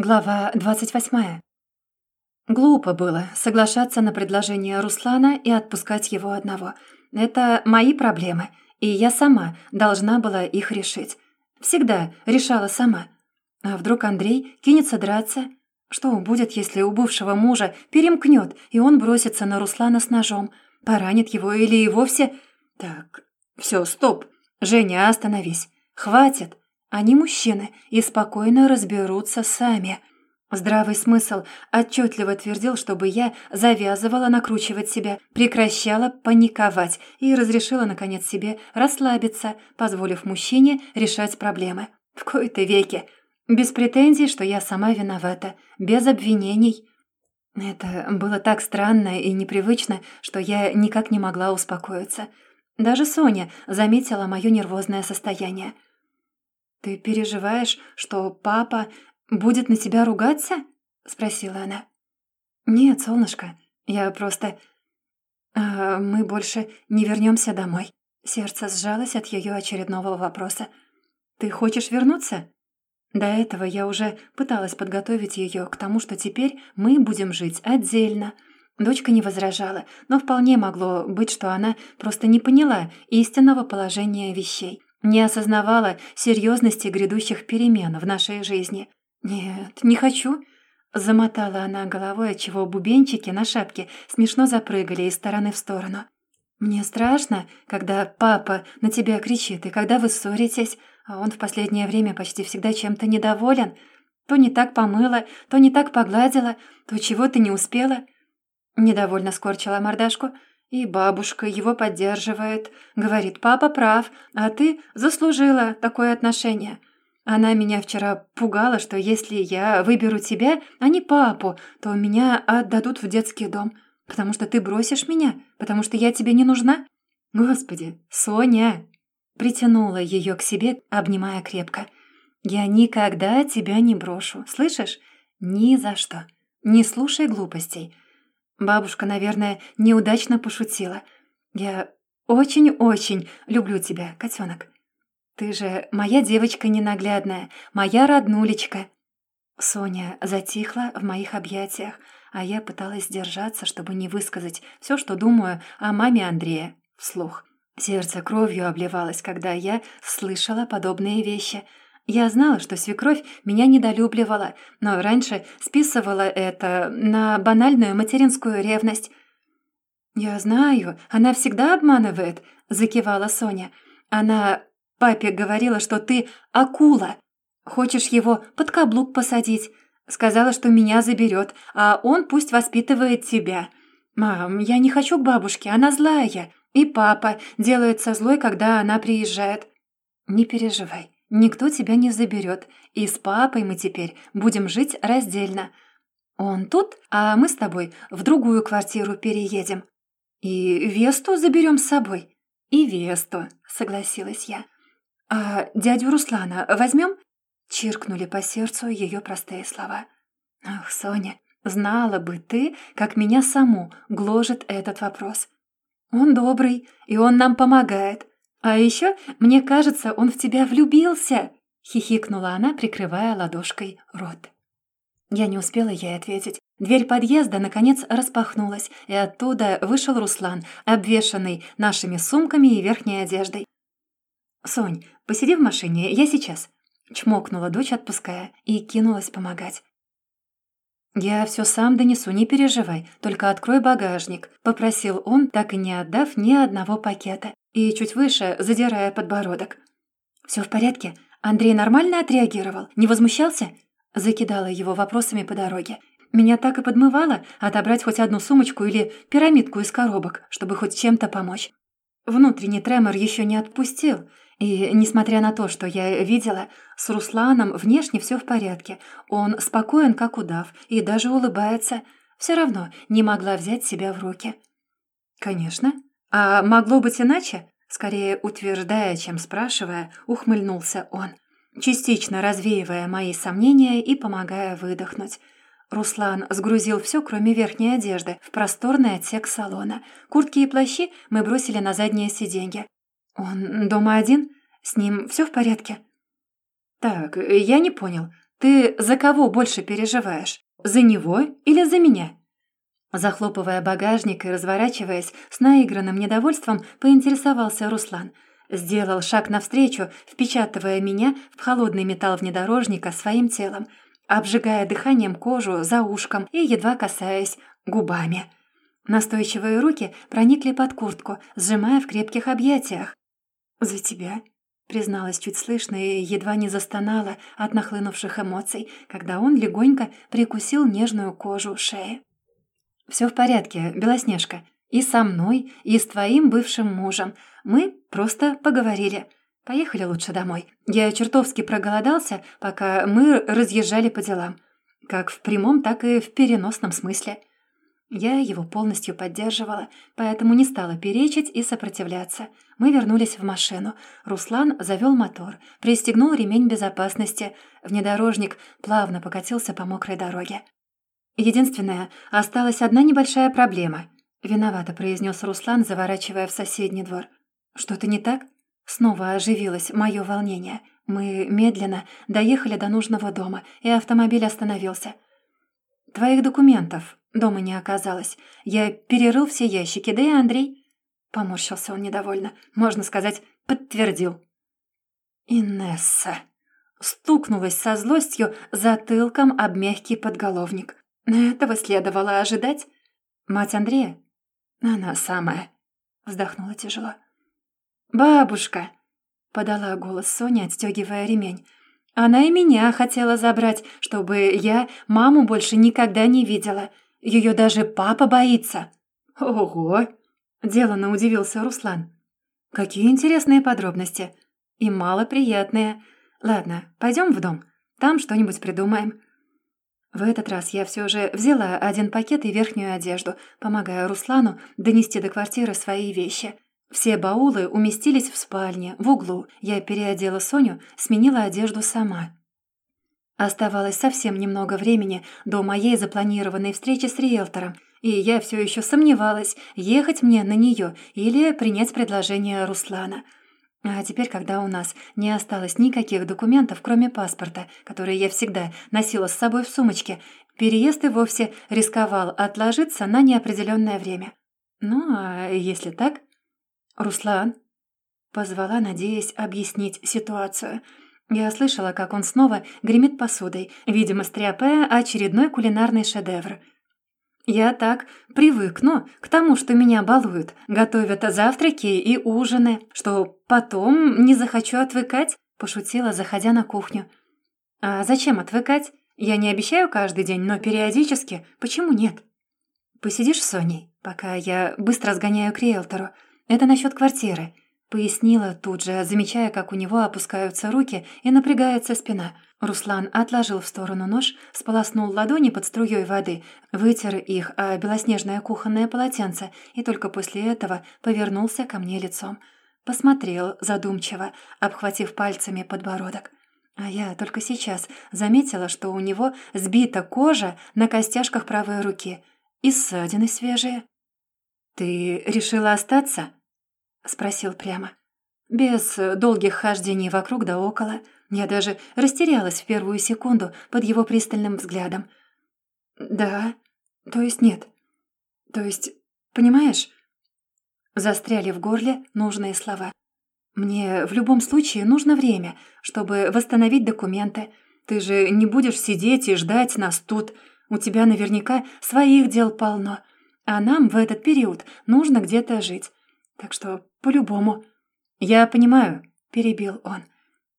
Глава 28. Глупо было соглашаться на предложение Руслана и отпускать его одного. Это мои проблемы, и я сама должна была их решить. Всегда решала сама. А вдруг Андрей кинется драться? Что будет, если у бывшего мужа перемкнет, и он бросится на Руслана с ножом? Поранит его или и вовсе... Так, все, стоп. Женя, остановись. Хватит. Они мужчины и спокойно разберутся сами. Здравый смысл отчетливо твердил, чтобы я завязывала накручивать себя, прекращала паниковать и разрешила, наконец, себе расслабиться, позволив мужчине решать проблемы. В кои-то веке. Без претензий, что я сама виновата. Без обвинений. Это было так странно и непривычно, что я никак не могла успокоиться. Даже Соня заметила мое нервозное состояние – «Ты переживаешь, что папа будет на тебя ругаться?» — спросила она. «Нет, солнышко, я просто... А, мы больше не вернемся домой». Сердце сжалось от ее очередного вопроса. «Ты хочешь вернуться?» До этого я уже пыталась подготовить ее к тому, что теперь мы будем жить отдельно. Дочка не возражала, но вполне могло быть, что она просто не поняла истинного положения вещей не осознавала серьезности грядущих перемен в нашей жизни. «Нет, не хочу», — замотала она головой, отчего бубенчики на шапке смешно запрыгали из стороны в сторону. «Мне страшно, когда папа на тебя кричит, и когда вы ссоритесь, а он в последнее время почти всегда чем-то недоволен. То не так помыла, то не так погладила, то чего ты не успела». Недовольно скорчила мордашку — и бабушка его поддерживает. Говорит, папа прав, а ты заслужила такое отношение. Она меня вчера пугала, что если я выберу тебя, а не папу, то меня отдадут в детский дом. Потому что ты бросишь меня, потому что я тебе не нужна. Господи, Соня!» Притянула ее к себе, обнимая крепко. «Я никогда тебя не брошу, слышишь? Ни за что. Не слушай глупостей. Бабушка, наверное, неудачно пошутила. Я очень-очень люблю тебя, котенок. Ты же моя девочка ненаглядная, моя роднулечка. Соня затихла в моих объятиях, а я пыталась сдержаться, чтобы не высказать все, что думаю о маме Андрея, вслух. Сердце кровью обливалось, когда я слышала подобные вещи — я знала, что свекровь меня недолюбливала, но раньше списывала это на банальную материнскую ревность. «Я знаю, она всегда обманывает», — закивала Соня. «Она папе говорила, что ты акула. Хочешь его под каблук посадить. Сказала, что меня заберет, а он пусть воспитывает тебя. Мам, я не хочу к бабушке, она злая. И папа делается злой, когда она приезжает. Не переживай, Никто тебя не заберет, и с папой мы теперь будем жить раздельно. Он тут, а мы с тобой в другую квартиру переедем. И Весту заберем с собой. И Весту, согласилась я. А дядю Руслана возьмем? Чиркнули по сердцу ее простые слова. Ах, Соня, знала бы ты, как меня саму гложет этот вопрос. Он добрый, и он нам помогает. «А еще, мне кажется, он в тебя влюбился!» — хихикнула она, прикрывая ладошкой рот. Я не успела ей ответить. Дверь подъезда, наконец, распахнулась, и оттуда вышел Руслан, обвешанный нашими сумками и верхней одеждой. «Сонь, посиди в машине, я сейчас», — чмокнула дочь, отпуская, и кинулась помогать. «Я все сам донесу, не переживай, только открой багажник», — попросил он, так и не отдав ни одного пакета и чуть выше, задирая подбородок. «Все в порядке? Андрей нормально отреагировал? Не возмущался?» Закидала его вопросами по дороге. Меня так и подмывало отобрать хоть одну сумочку или пирамидку из коробок, чтобы хоть чем-то помочь. Внутренний тремор еще не отпустил, и, несмотря на то, что я видела, с Русланом внешне все в порядке. Он спокоен, как удав, и даже улыбается. Все равно не могла взять себя в руки. «Конечно», «А могло быть иначе?» Скорее утверждая, чем спрашивая, ухмыльнулся он, частично развеивая мои сомнения и помогая выдохнуть. Руслан сгрузил все, кроме верхней одежды, в просторный отсек салона. Куртки и плащи мы бросили на заднее сиденье. «Он дома один? С ним все в порядке?» «Так, я не понял. Ты за кого больше переживаешь? За него или за меня?» Захлопывая багажник и разворачиваясь, с наигранным недовольством поинтересовался Руслан. Сделал шаг навстречу, впечатывая меня в холодный металл внедорожника своим телом, обжигая дыханием кожу за ушком и едва касаясь губами. Настойчивые руки проникли под куртку, сжимая в крепких объятиях. «За тебя», — призналась чуть слышно и едва не застонала от нахлынувших эмоций, когда он легонько прикусил нежную кожу шеи. Все в порядке, Белоснежка. И со мной, и с твоим бывшим мужем. Мы просто поговорили. Поехали лучше домой. Я чертовски проголодался, пока мы разъезжали по делам. Как в прямом, так и в переносном смысле. Я его полностью поддерживала, поэтому не стала перечить и сопротивляться. Мы вернулись в машину. Руслан завел мотор, пристегнул ремень безопасности. Внедорожник плавно покатился по мокрой дороге. Единственное, осталась одна небольшая проблема. Виновато произнес Руслан, заворачивая в соседний двор. Что-то не так? Снова оживилось мое волнение. Мы медленно доехали до нужного дома, и автомобиль остановился. «Твоих документов дома не оказалось. Я перерыл все ящики, да и Андрей...» Поморщился он недовольно. Можно сказать, подтвердил. «Инесса...» Стукнулась со злостью затылком об мягкий подголовник. Этого следовало ожидать. Мать Андрея? Она самая. Вздохнула тяжело. «Бабушка!» — подала голос Соня, отстегивая ремень. «Она и меня хотела забрать, чтобы я маму больше никогда не видела. Ее даже папа боится». «Ого!» — деланно удивился Руслан. «Какие интересные подробности. И малоприятные. Ладно, пойдем в дом. Там что-нибудь придумаем. В этот раз я все же взяла один пакет и верхнюю одежду, помогая Руслану донести до квартиры свои вещи. Все баулы уместились в спальне, в углу. Я переодела Соню, сменила одежду сама. Оставалось совсем немного времени до моей запланированной встречи с риэлтором, и я все еще сомневалась, ехать мне на нее или принять предложение Руслана – а теперь, когда у нас не осталось никаких документов, кроме паспорта, который я всегда носила с собой в сумочке, переезд и вовсе рисковал отложиться на неопределенное время. Ну, а если так? Руслан позвала, надеясь объяснить ситуацию. Я слышала, как он снова гремит посудой, видимо, стряпая очередной кулинарный шедевр — я так привыкну к тому, что меня балуют, готовят завтраки и ужины, что потом не захочу отвыкать», — пошутила, заходя на кухню. «А зачем отвыкать? Я не обещаю каждый день, но периодически. Почему нет?» «Посидишь с Соней, пока я быстро сгоняю к риэлтору. Это насчет квартиры», — пояснила тут же, замечая, как у него опускаются руки и напрягается спина — Руслан отложил в сторону нож, сполоснул ладони под струей воды, вытер их о белоснежное кухонное полотенце и только после этого повернулся ко мне лицом. Посмотрел задумчиво, обхватив пальцами подбородок. А я только сейчас заметила, что у него сбита кожа на костяшках правой руки и ссадины свежие. «Ты решила остаться?» — спросил прямо. Без долгих хождений вокруг да около — я даже растерялась в первую секунду под его пристальным взглядом. «Да, то есть нет. То есть, понимаешь?» Застряли в горле нужные слова. «Мне в любом случае нужно время, чтобы восстановить документы. Ты же не будешь сидеть и ждать нас тут. У тебя наверняка своих дел полно. А нам в этот период нужно где-то жить. Так что по-любому...» «Я понимаю», — перебил он.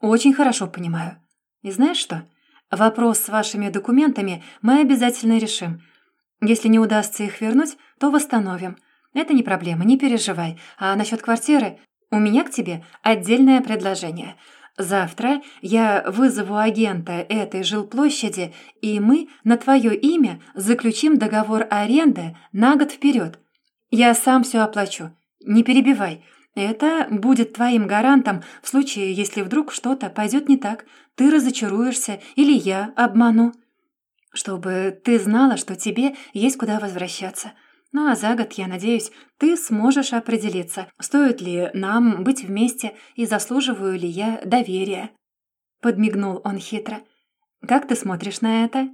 «Очень хорошо понимаю. И знаешь что? Вопрос с вашими документами мы обязательно решим. Если не удастся их вернуть, то восстановим. Это не проблема, не переживай. А насчет квартиры у меня к тебе отдельное предложение. Завтра я вызову агента этой жилплощади, и мы на твое имя заключим договор аренды на год вперед. Я сам все оплачу. Не перебивай. Это будет твоим гарантом в случае, если вдруг что-то пойдет не так, ты разочаруешься или я обману. Чтобы ты знала, что тебе есть куда возвращаться. Ну а за год, я надеюсь, ты сможешь определиться, стоит ли нам быть вместе и заслуживаю ли я доверия. Подмигнул он хитро. Как ты смотришь на это?»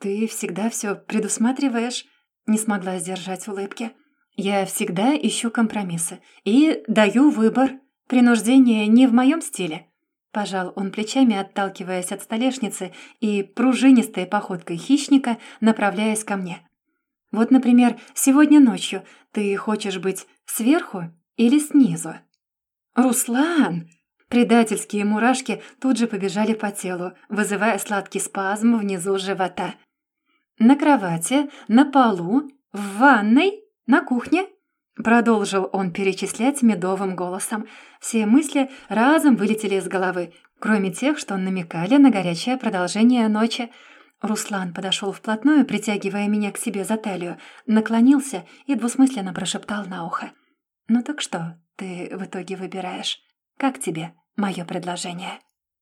«Ты всегда все предусматриваешь?» Не смогла сдержать улыбки. «Я всегда ищу компромиссы и даю выбор. Принуждение не в моем стиле». Пожал он плечами, отталкиваясь от столешницы и пружинистой походкой хищника, направляясь ко мне. «Вот, например, сегодня ночью ты хочешь быть сверху или снизу?» «Руслан!» Предательские мурашки тут же побежали по телу, вызывая сладкий спазм внизу живота. «На кровати, на полу, в ванной, на кухне?» Продолжил он перечислять медовым голосом. Все мысли разом вылетели из головы, кроме тех, что намекали на горячее продолжение ночи. Руслан подошел вплотную, притягивая меня к себе за талию, наклонился и двусмысленно прошептал на ухо. «Ну так что ты в итоге выбираешь? Как тебе мое предложение?»